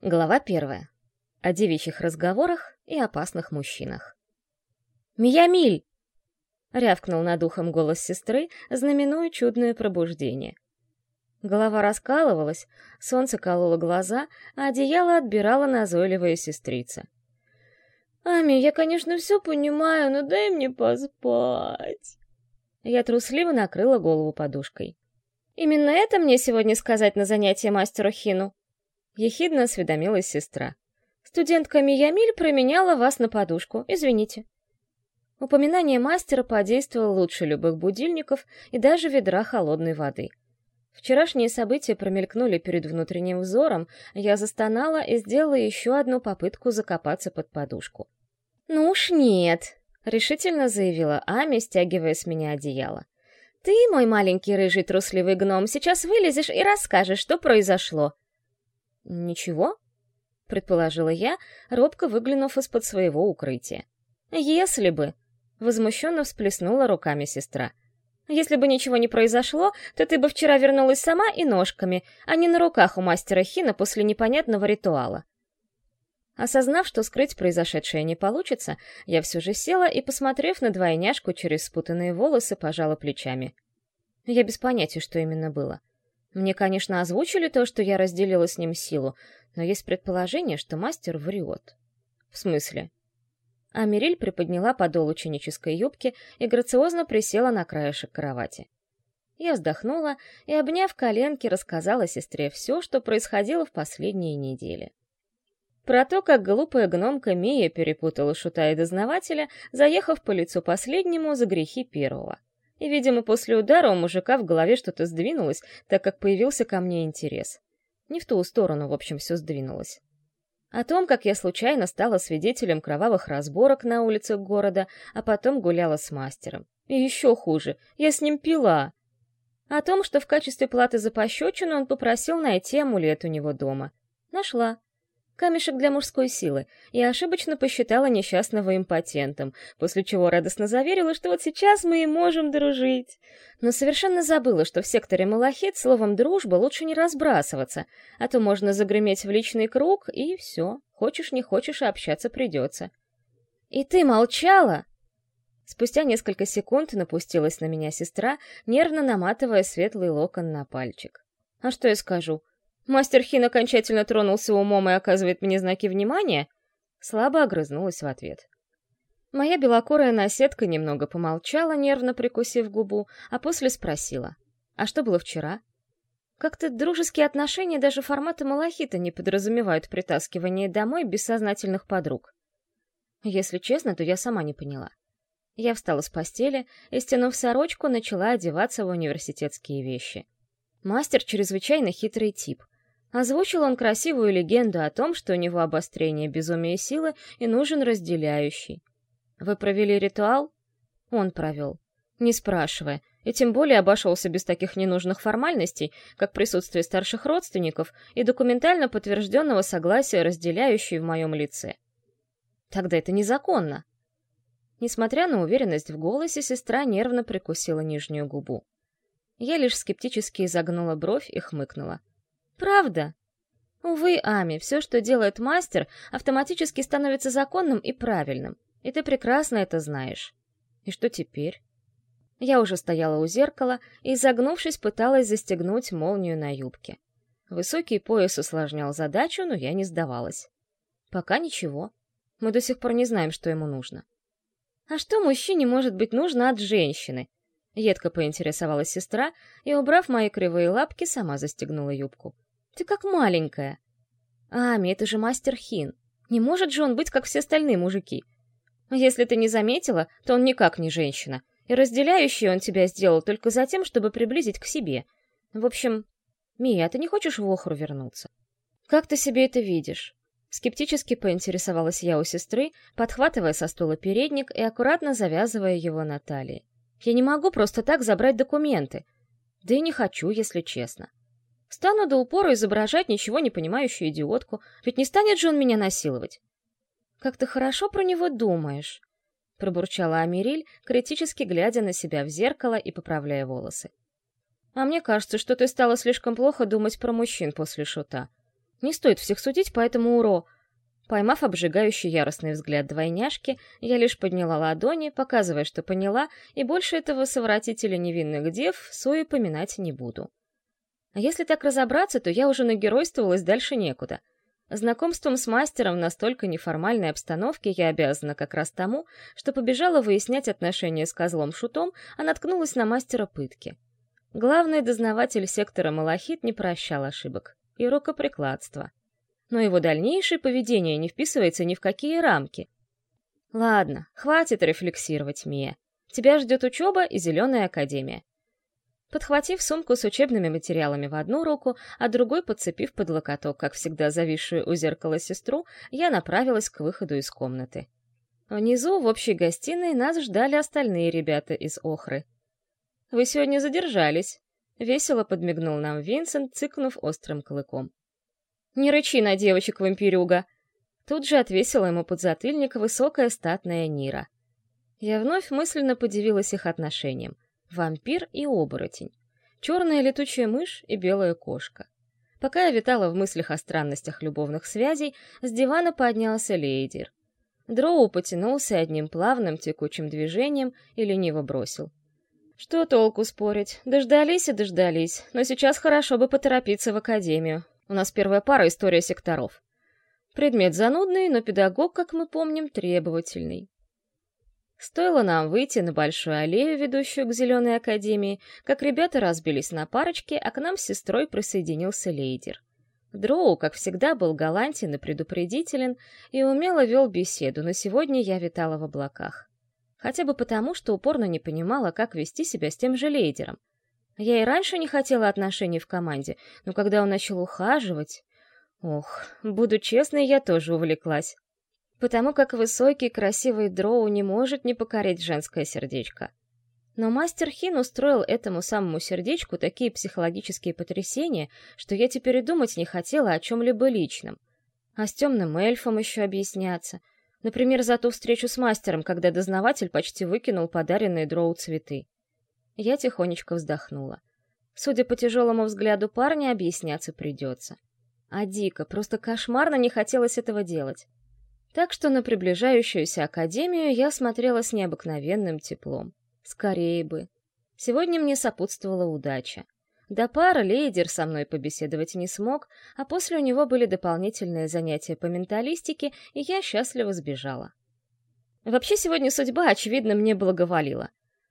Глава первая. О девичьих разговорах и опасных мужчинах. «Миямиль!» — рявкнул над ухом голос сестры, знаменуя чудное пробуждение. Голова раскалывалась, солнце кололо глаза, а одеяло отбирала назойливая сестрица. «Ами, я, конечно, все понимаю, но дай мне поспать!» Я трусливо накрыла голову подушкой. «Именно это мне сегодня сказать на занятие мастеру Хину?» Ехидно осведомилась сестра. «Студентка Миямиль променяла вас на подушку, извините». Упоминание мастера подействовало лучше любых будильников и даже ведра холодной воды. Вчерашние события промелькнули перед внутренним взором, я застонала и сделала еще одну попытку закопаться под подушку. «Ну уж нет», — решительно заявила Ами, стягивая с меня одеяло. «Ты, мой маленький рыжий трусливый гном, сейчас вылезешь и расскажешь, что произошло. «Ничего?» — предположила я, робко выглянув из-под своего укрытия. «Если бы!» — возмущенно всплеснула руками сестра. «Если бы ничего не произошло, то ты бы вчера вернулась сама и ножками, а не на руках у мастера Хина после непонятного ритуала». Осознав, что скрыть произошедшее не получится, я все же села и, посмотрев на двойняшку через спутанные волосы, пожала плечами. Я без понятия, что именно было. Мне, конечно, озвучили то, что я разделила с ним силу, но есть предположение, что мастер врет. В смысле? А Мириль приподняла подол ученической юбки и грациозно присела на краешек кровати. Я вздохнула и, обняв коленки, рассказала сестре все, что происходило в последние недели. Про то, как глупая гномка Мия перепутала шута и дознавателя, заехав по лицу последнему за грехи первого. И, видимо, после удара у мужика в голове что-то сдвинулось, так как появился ко мне интерес. Не в ту сторону, в общем, все сдвинулось. О том, как я случайно стала свидетелем кровавых разборок на улицах города, а потом гуляла с мастером. И еще хуже, я с ним пила. О том, что в качестве платы за пощечину он попросил найти амулет у него дома. Нашла камешек для мужской силы, и ошибочно посчитала несчастного импотентом, после чего радостно заверила, что вот сейчас мы и можем дружить. Но совершенно забыла, что в секторе Малахит словом «дружба» лучше не разбрасываться, а то можно загреметь в личный круг, и все, хочешь не хочешь, общаться придется. «И ты молчала?» Спустя несколько секунд напустилась на меня сестра, нервно наматывая светлый локон на пальчик. «А что я скажу? Мастер Хин окончательно тронулся умом и оказывает мне знаки внимания? Слабо огрызнулась в ответ. Моя белокурая наседка немного помолчала, нервно прикусив губу, а после спросила. «А что было вчера?» Как-то дружеские отношения даже формата малахита не подразумевают притаскивание домой бессознательных подруг. Если честно, то я сама не поняла. Я встала с постели и, стянув сорочку, начала одеваться в университетские вещи. Мастер чрезвычайно хитрый тип — Озвучил он красивую легенду о том, что у него обострение безумия силы и нужен разделяющий. Вы провели ритуал? Он провел. Не спрашивая, и тем более обошелся без таких ненужных формальностей, как присутствие старших родственников и документально подтвержденного согласия разделяющей в моем лице. Тогда это незаконно. Несмотря на уверенность в голосе, сестра нервно прикусила нижнюю губу. Я лишь скептически изогнула бровь и хмыкнула. Правда? Увы, Ами, все, что делает мастер, автоматически становится законным и правильным. И ты прекрасно это знаешь. И что теперь? Я уже стояла у зеркала и, загнувшись, пыталась застегнуть молнию на юбке. Высокий пояс усложнял задачу, но я не сдавалась. Пока ничего. Мы до сих пор не знаем, что ему нужно. А что мужчине может быть нужно от женщины? Едко поинтересовалась сестра и, убрав мои кривые лапки, сама застегнула юбку. Ты как маленькая. Ами, это же мастер Хин. Не может же он быть, как все остальные мужики. Если ты не заметила, то он никак не женщина. И разделяющий он тебя сделал только за тем, чтобы приблизить к себе. В общем, Мия, а ты не хочешь в Охру вернуться? Как ты себе это видишь? Скептически поинтересовалась я у сестры, подхватывая со стула передник и аккуратно завязывая его на талии. Я не могу просто так забрать документы. Да и не хочу, если честно. Стану до упора изображать ничего не понимающую идиотку, ведь не станет же он меня насиловать. «Как ты хорошо про него думаешь», — пробурчала Амириль, критически глядя на себя в зеркало и поправляя волосы. «А мне кажется, что ты стала слишком плохо думать про мужчин после шута. Не стоит всех судить по этому уро. Поймав обжигающий яростный взгляд двойняшки, я лишь подняла ладони, показывая, что поняла, и больше этого совратителя невинных дев суе поминать не буду. А если так разобраться, то я уже нагеройствовалась дальше некуда. Знакомством с мастером в настолько неформальной обстановке я обязана как раз тому, что побежала выяснять отношения с козлом-шутом, а наткнулась на мастера пытки. Главный дознаватель сектора Малахит не прощал ошибок и рукоприкладства. Но его дальнейшее поведение не вписывается ни в какие рамки. Ладно, хватит рефлексировать, Мия. Тебя ждет учеба и зеленая академия. Подхватив сумку с учебными материалами в одну руку, а другой подцепив под локоток, как всегда зависшую у зеркала сестру, я направилась к выходу из комнаты. Внизу, в общей гостиной, нас ждали остальные ребята из Охры. «Вы сегодня задержались», — весело подмигнул нам Винсент, цыкнув острым клыком. «Не рычи на девочек-вампирюга!» Тут же отвесила ему подзатыльник высокая статная Нира. Я вновь мысленно подивилась их отношениям вампир и оборотень, черная летучая мышь и белая кошка. Пока я витала в мыслях о странностях любовных связей, с дивана поднялся лейдер. Дроу потянулся одним плавным текучим движением и лениво бросил. Что толку спорить? Дождались и дождались, но сейчас хорошо бы поторопиться в академию. У нас первая пара история секторов. Предмет занудный, но педагог, как мы помним, требовательный. Стоило нам выйти на большую аллею, ведущую к Зеленой Академии, как ребята разбились на парочки, а к нам с сестрой присоединился лейдер. Дроу, как всегда, был галантен и предупредителен и умело вел беседу, но сегодня я витала в облаках. Хотя бы потому, что упорно не понимала, как вести себя с тем же лейдером. Я и раньше не хотела отношений в команде, но когда он начал ухаживать... Ох, буду честной, я тоже увлеклась потому как высокий, красивый дроу не может не покорить женское сердечко. Но мастер Хин устроил этому самому сердечку такие психологические потрясения, что я теперь и думать не хотела о чем-либо личном. А с темным эльфом еще объясняться. Например, за ту встречу с мастером, когда дознаватель почти выкинул подаренные дроу цветы. Я тихонечко вздохнула. Судя по тяжелому взгляду парня, объясняться придется. А дико, просто кошмарно не хотелось этого делать. Так что на приближающуюся академию я смотрела с необыкновенным теплом. Скорее бы. Сегодня мне сопутствовала удача. До пары лейдер со мной побеседовать не смог, а после у него были дополнительные занятия по менталистике, и я счастливо сбежала. Вообще сегодня судьба, очевидно, мне благоволила.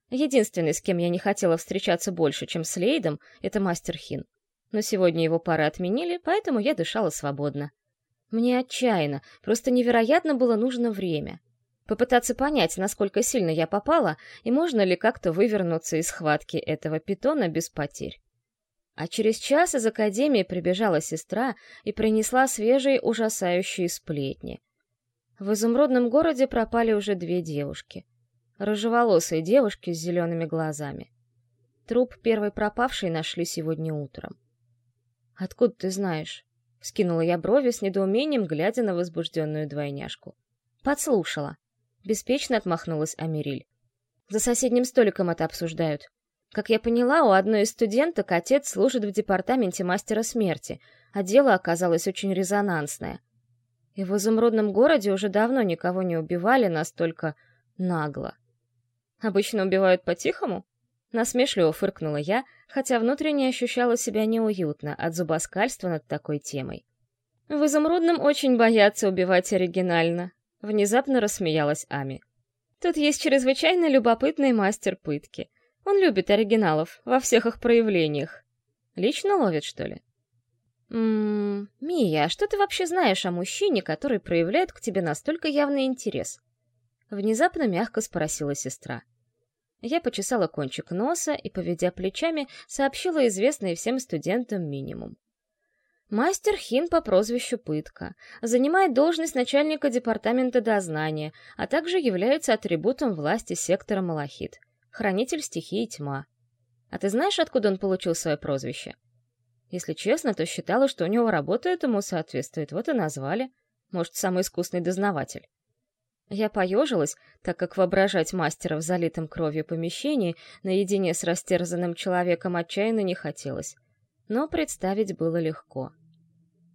Единственный, с кем я не хотела встречаться больше, чем с Лейдом, это мастер Хин. Но сегодня его пары отменили, поэтому я дышала свободно. Мне отчаянно, просто невероятно было нужно время. Попытаться понять, насколько сильно я попала, и можно ли как-то вывернуться из схватки этого питона без потерь. А через час из академии прибежала сестра и принесла свежие ужасающие сплетни. В изумрудном городе пропали уже две девушки. Рыжеволосые девушки с зелеными глазами. Труп первой пропавшей нашли сегодня утром. «Откуда ты знаешь?» Скинула я брови с недоумением, глядя на возбужденную двойняшку. Подслушала. Беспечно отмахнулась Америль. За соседним столиком это обсуждают. Как я поняла, у одной из студенток отец служит в департаменте мастера смерти, а дело оказалось очень резонансное. И в изумрудном городе уже давно никого не убивали настолько нагло. Обычно убивают по-тихому? Насмешливо фыркнула я, хотя внутренне ощущала себя неуютно от зубоскальства над такой темой. «В изумрудном очень боятся убивать оригинально», — внезапно рассмеялась Ами. «Тут есть чрезвычайно любопытный мастер пытки. Он любит оригиналов во всех их проявлениях. Лично ловит, что ли?» «Ммм, Мия, а что ты вообще знаешь о мужчине, который проявляет к тебе настолько явный интерес?» Внезапно мягко спросила сестра. Я почесала кончик носа и, поведя плечами, сообщила известный всем студентам минимум. Мастер Хин по прозвищу Пытка занимает должность начальника департамента дознания, а также является атрибутом власти сектора Малахит, хранитель стихии тьма. А ты знаешь, откуда он получил свое прозвище? Если честно, то считала, что у него работа этому соответствует, вот и назвали. Может, самый искусный дознаватель. Я поежилась, так как воображать мастера в залитом кровью помещении наедине с растерзанным человеком отчаянно не хотелось. Но представить было легко.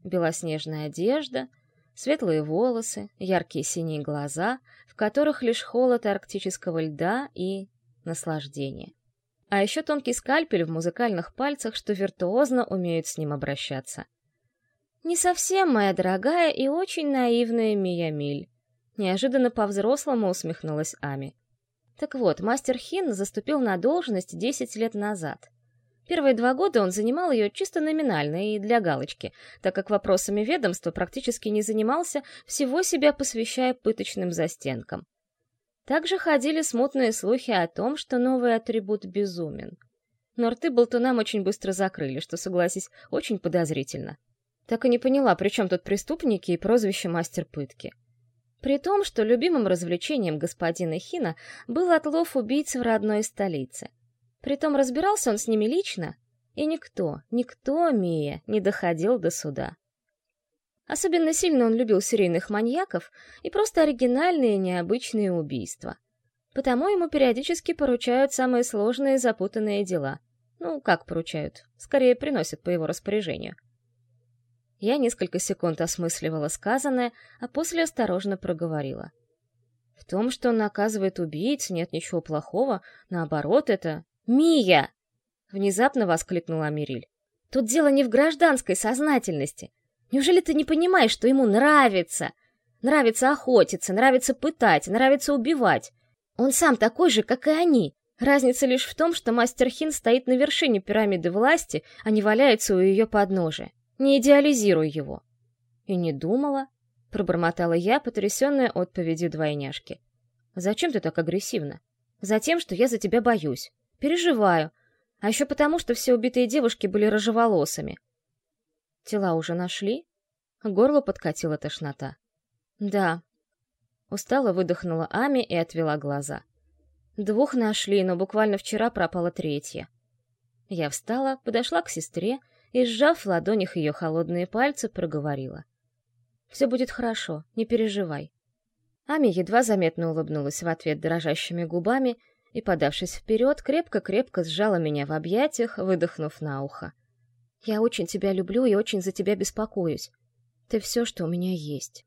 белоснежная одежда, светлые волосы, яркие синие глаза, в которых лишь холод арктического льда и наслаждение. А еще тонкий скальпель в музыкальных пальцах, что виртуозно умеют с ним обращаться. «Не совсем, моя дорогая и очень наивная Мия Миль», неожиданно по-взрослому усмехнулась Ами. Так вот, мастер Хин заступил на должность 10 лет назад. Первые два года он занимал ее чисто номинально и для галочки, так как вопросами ведомства практически не занимался, всего себя посвящая пыточным застенкам. Также ходили смутные слухи о том, что новый атрибут безумен. Но рты болтунам очень быстро закрыли, что, согласись, очень подозрительно. Так и не поняла, при чем тут преступники и прозвище мастер пытки. При том, что любимым развлечением господина Хина был отлов убийц в родной столице. Притом разбирался он с ними лично, и никто, никто, Мия, не доходил до суда. Особенно сильно он любил серийных маньяков и просто оригинальные необычные убийства. Потому ему периодически поручают самые сложные запутанные дела. Ну, как поручают? Скорее приносят по его распоряжению — я несколько секунд осмысливала сказанное, а после осторожно проговорила. В том, что он наказывает убийц, нет ничего плохого, наоборот, это... «Мия!» — внезапно воскликнула Мириль. «Тут дело не в гражданской сознательности. Неужели ты не понимаешь, что ему нравится? Нравится охотиться, нравится пытать, нравится убивать. Он сам такой же, как и они. Разница лишь в том, что мастер Хин стоит на вершине пирамиды власти, а не валяется у ее подножия. Не идеализируй его. И не думала, пробормотала я, потрясенная отповедью двойняшки. Зачем ты так агрессивно? Затем, что я за тебя боюсь. Переживаю. А еще потому, что все убитые девушки были рыжеволосыми. Тела уже нашли? Горло подкатила тошнота. Да. Устало выдохнула Ами и отвела глаза. Двух нашли, но буквально вчера пропала третья. Я встала, подошла к сестре и, сжав в ладонях ее холодные пальцы, проговорила. «Все будет хорошо, не переживай». Ами едва заметно улыбнулась в ответ дрожащими губами и, подавшись вперед, крепко-крепко сжала меня в объятиях, выдохнув на ухо. «Я очень тебя люблю и очень за тебя беспокоюсь. Ты все, что у меня есть».